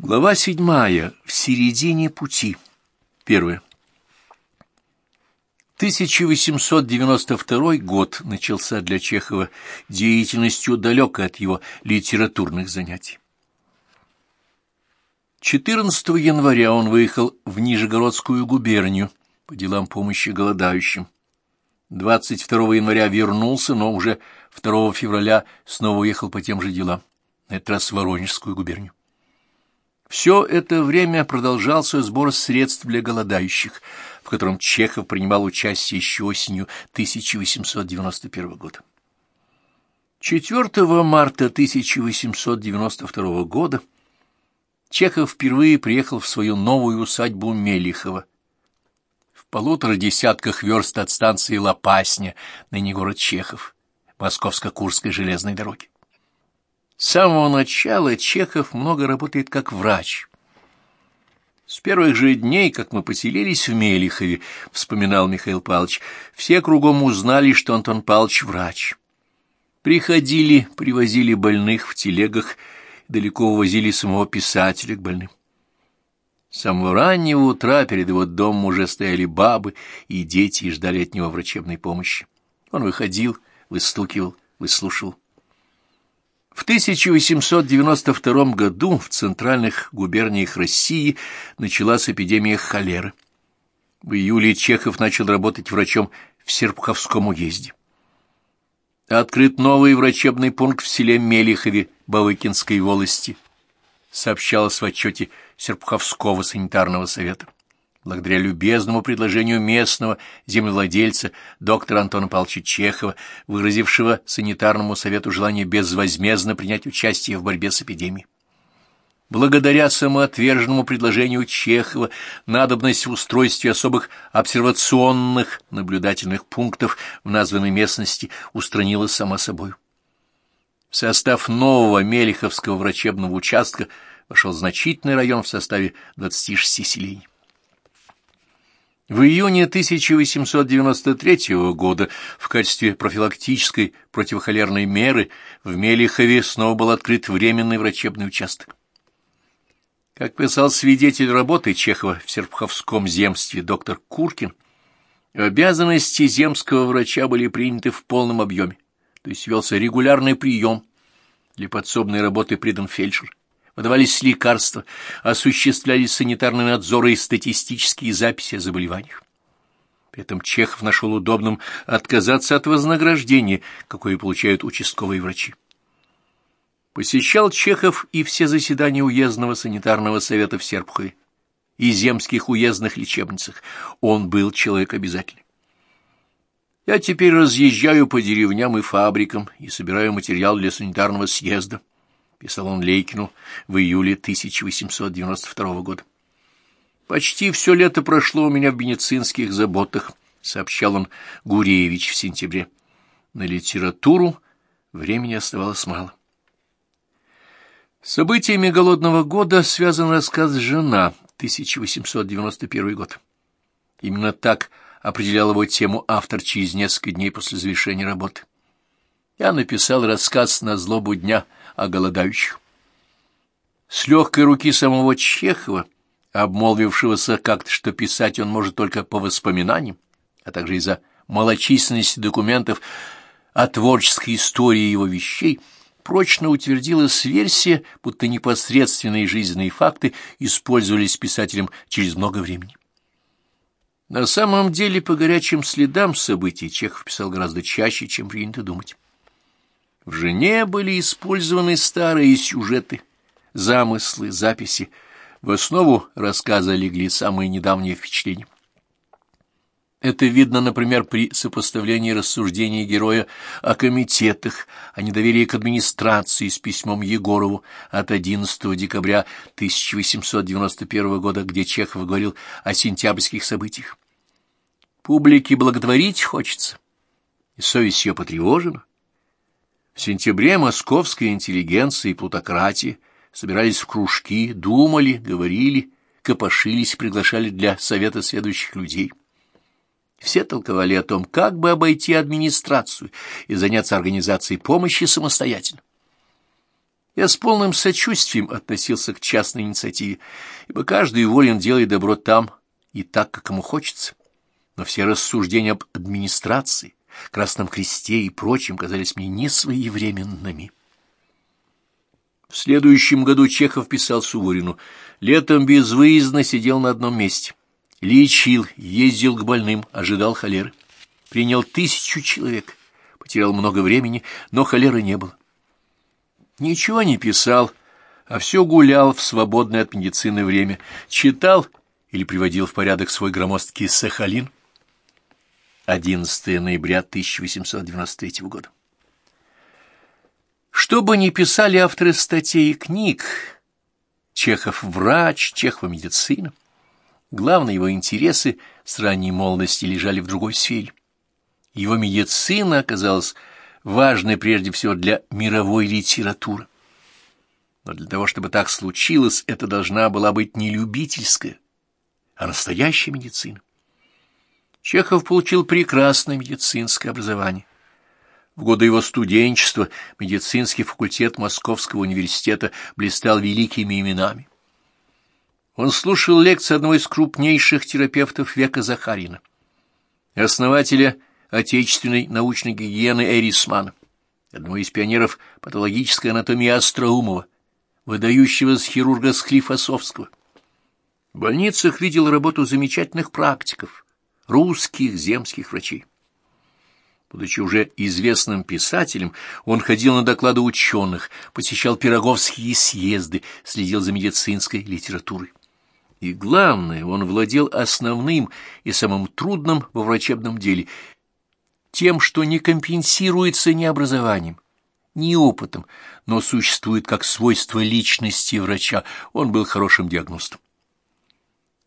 Глава седьмая. В середине пути. Первое. 1892 год начался для Чехова деятельностью далекой от его литературных занятий. 14 января он выехал в Нижегородскую губернию по делам помощи голодающим. 22 января вернулся, но уже 2 февраля снова уехал по тем же делам, на этот раз в Воронежскую губернию. Все это время продолжался сбор средств для голодающих, в котором Чехов принимал участие еще осенью 1891 года. 4 марта 1892 года Чехов впервые приехал в свою новую усадьбу Мелихова. В полутора десятках верст от станции Лопасня, ныне город Чехов, Московско-Курской железной дороги. С самого начала Чехов много работает как врач. С первых же дней, как мы поселились в Мелихове, вспоминал Михаил Павлович, все кругом узнали, что Антон Павлович врач. Приходили, привозили больных в телегах, далеко увозили самого писателя к больным. С самого раннего утра перед его домом уже стояли бабы и дети и ждали от него врачебной помощи. Он выходил, выстукивал, выслушивал. В 1892 году в центральных губерниях России началась эпидемия холеры. В июле Чехов начал работать врачом в Серпуховском уезде. Открыт новый врачебный пункт в селе Мелихове Бавыкинской волости, сообщалось в отчете Серпуховского санитарного совета благодаря любезному предложению местного землевладельца доктора Антона Павловича Чехова, выразившего санитарному совету желание безвозмездно принять участие в борьбе с эпидемией. Благодаря самоотверженному предложению Чехова надобность в устройстве особых обсервационных наблюдательных пунктов в названной местности устранилась сама собой. В состав нового Мелиховского врачебного участка вошел значительный район в составе 26 селений. В июне 1893 года в качестве профилактической противохолерной меры в Мелихове снова был открыт временный врачебный участок. Как писал свидетель работы Чехова в Серпуховском земстве доктор Куркин, обязанности земского врача были приняты в полном объеме, то есть велся регулярный прием, для подсобной работы придан фельдшер выдавались лекарства, осуществлялись санитарные надзоры и статистические записи о заболеваниях. При этом Чехов нашел удобным отказаться от вознаграждения, какое получают участковые врачи. Посещал Чехов и все заседания уездного санитарного совета в Серпухове и земских уездных лечебницах. Он был человек обязательный. Я теперь разъезжаю по деревням и фабрикам и собираю материал для санитарного съезда. — писал он Лейкину в июле 1892 года. «Почти все лето прошло у меня в медицинских заботах», — сообщал он Гуреевич в сентябре. На литературу времени оставалось мало. Событиями голодного года связан рассказ «Жена» 1891 год. Именно так определял его тему автор через несколько дней после завершения работы. Я написал рассказ на злобу дня — о голодающих. С легкой руки самого Чехова, обмолвившегося как-то, что писать он может только по воспоминаниям, а также из-за малочисленности документов о творческой истории его вещей, прочно утвердилась версия, будто непосредственные жизненные факты использовались писателем через много времени. На самом деле, по горячим следам событий Чехов писал гораздо чаще, чем принято думать. В «Жене» были использованы старые сюжеты, замыслы, записи. В основу рассказа легли самые недавние впечатления. Это видно, например, при сопоставлении рассуждений героя о комитетах, о недоверии к администрации с письмом Егорову от 11 декабря 1891 года, где Чехов говорил о сентябрьских событиях. Публике благотворить хочется, и совесть ее потревожена. В сентябре московская интеллигенция и плутократия собирались в кружки, думали, говорили, копошились, приглашали для совета следующих людей. Все толковали о том, как бы обойти администрацию и заняться организацией помощи самостоятельно. Я с полным сочувствием относился к частной инициативе, ибо каждый волен делать добро там и так, как ему хочется. Но все рассуждения об администрации, Красном Кресте и прочем казались мне несвоевременными. В следующем году Чехов писал Суворину. Летом безвыездно сидел на одном месте. Лечил, ездил к больным, ожидал холеры. Принял тысячу человек, потерял много времени, но холеры не было. Ничего не писал, а все гулял в свободное от медицины время, читал или приводил в порядок свой громоздкий Сахалин. 11 ноября 1893 года. Что бы ни писали авторы статей и книг, Чехов врач, Чехова медицина, главные его интересы с ранней молодости лежали в другой сфере. Его медицина оказалась важной прежде всего для мировой литературы. Но для того, чтобы так случилось, это должна была быть не любительская, а настоящая медицина. Чехов получил прекрасное медицинское образование. В годы его студенчества медицинский факультет Московского университета блистал великими именами. Он слушал лекции одного из крупнейших терапевтов века Захарина, основателя отечественной научной гигиены Эрисмана, одного из пионеров патологической анатомии Остроумова, выдающегося хирурга Склифосовского. В больницах видел работу замечательных практиков, русских земских врачей. Будучи уже известным писателем, он ходил на доклады ученых, посещал пироговские съезды, следил за медицинской литературой. И главное, он владел основным и самым трудным во врачебном деле – тем, что не компенсируется ни образованием, ни опытом, но существует как свойство личности врача. Он был хорошим диагностом.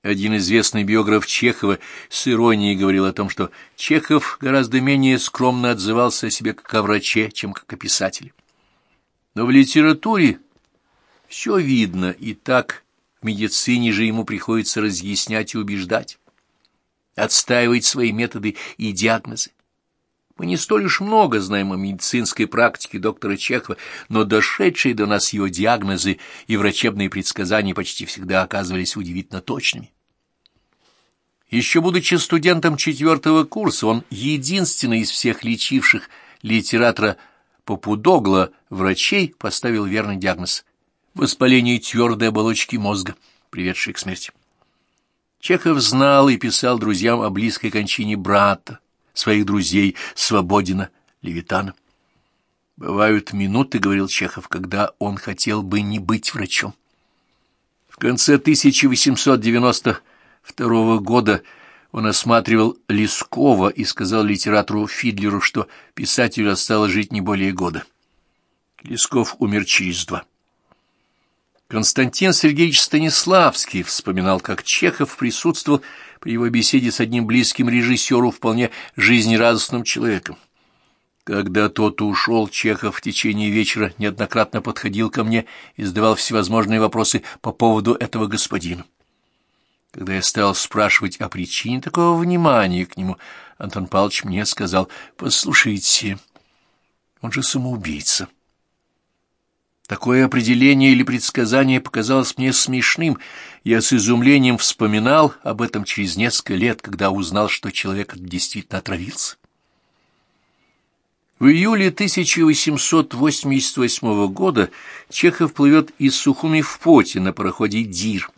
Один известный биограф Чехова с иронией говорил о том, что Чехов гораздо менее скромно отзывался о себе как о враче, чем как о писателе. Но в литературе все видно, и так в медицине же ему приходится разъяснять и убеждать, отстаивать свои методы и диагнозы. Мы не столь уж много знаем о медицинской практике доктора Чехова, но дошедшие до нас его диагнозы и врачебные предсказания почти всегда оказывались удивительно точными. Еще будучи студентом четвертого курса, он единственный из всех лечивших литератора Попудогла врачей поставил верный диагноз – воспаление твердой оболочки мозга, приведшей к смерти. Чехов знал и писал друзьям о близкой кончине брата, своих друзей Свободина, Левитана. «Бывают минуты, — говорил Чехов, — когда он хотел бы не быть врачом. В конце 1892 года он осматривал Лескова и сказал литератору Фидлеру, что писателю осталось жить не более года. Лесков умер через два. Константин Сергеевич Станиславский вспоминал, как Чехов присутствовал при его беседе с одним близким режиссеру, вполне жизнерадостным человеком. Когда тот ушел, Чехов в течение вечера неоднократно подходил ко мне и задавал всевозможные вопросы по поводу этого господина. Когда я стал спрашивать о причине такого внимания к нему, Антон Павлович мне сказал, «Послушайте, он же самоубийца». Такое определение или предсказание показалось мне смешным. Я с изумлением вспоминал об этом через несколько лет, когда узнал, что человек действительно отравился. В июле 1888 года Чехов плывет из Сухуми в Поти на пароходе «Дир».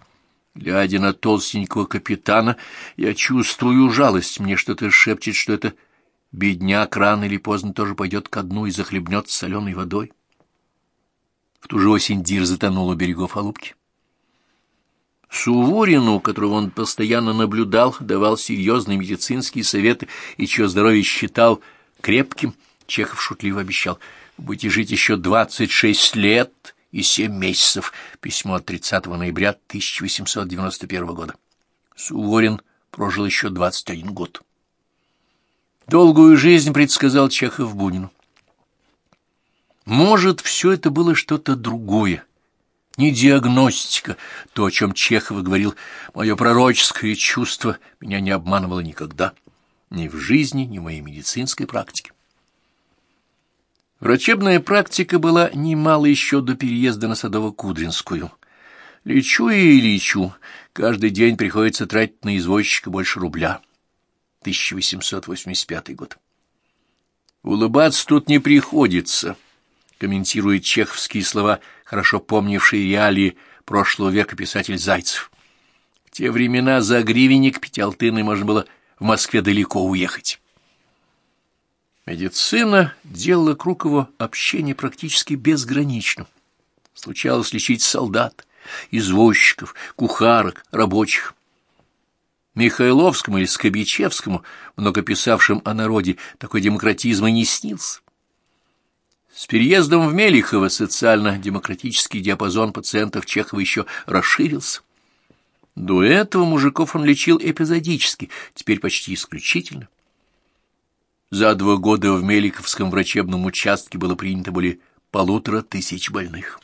Глядя на толстенького капитана, я чувствую жалость. Мне что-то шепчет, что этот бедняк рано или поздно тоже пойдет ко дну и захлебнется соленой водой. В ту же осень Дир затонул у берегов Алупки. Суворину, которого он постоянно наблюдал, давал серьезные медицинские советы и чье здоровье считал крепким, Чехов шутливо обещал, будете жить еще двадцать шесть лет и семь месяцев. Письмо от 30 ноября 1891 года. Суворин прожил еще двадцать один год. Долгую жизнь предсказал Чехов Бунину. Может, все это было что-то другое, не диагностика, то, о чем Чехов говорил, мое пророческое чувство меня не обманывало никогда, ни в жизни, ни в моей медицинской практике. Врачебная практика была немало еще до переезда на Садово-Кудринскую. Лечу и лечу. Каждый день приходится тратить на извозчика больше рубля. 1885 год. Улыбаться тут не приходится, комментирует чеховские слова, хорошо помнивший реалии прошлого века писатель Зайцев. В те времена за гривенник пятиалтыной можно было в Москве далеко уехать. Медицина делала круг его общения практически безграничным. Случалось лечить солдат, извозчиков, кухарок, рабочих. Михайловскому или Скобичевскому, много писавшим о народе, такой демократизм и не снился. С переездом в Мелихово социально-демократический диапазон пациентов Чехова еще расширился. До этого мужиков он лечил эпизодически, теперь почти исключительно. За два года в Меликовском врачебном участке было принято более полутора тысяч больных.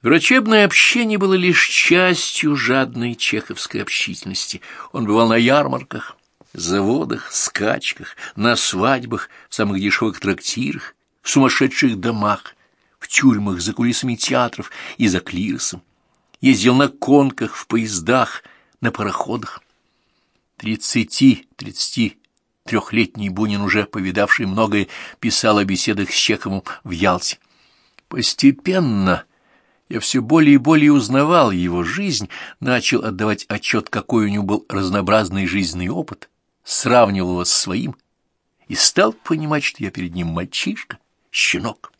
Врачебное общение было лишь частью жадной чеховской общительности. Он бывал на ярмарках, заводах, скачках, на свадьбах, в самых дешевых трактирах, в сумасшедших домах, в тюрьмах за кулисами театров и за клиросом. Ездил на конках, в поездах, на пароходах. Тридцати-тридцати трехлетний Бунин, уже повидавший многое, писал о беседах с Чеховым в Ялте. Постепенно я все более и более узнавал его жизнь, начал отдавать отчет, какой у него был разнообразный жизненный опыт, сравнивал его с своим и стал понимать, что я перед ним мальчишка, щенок.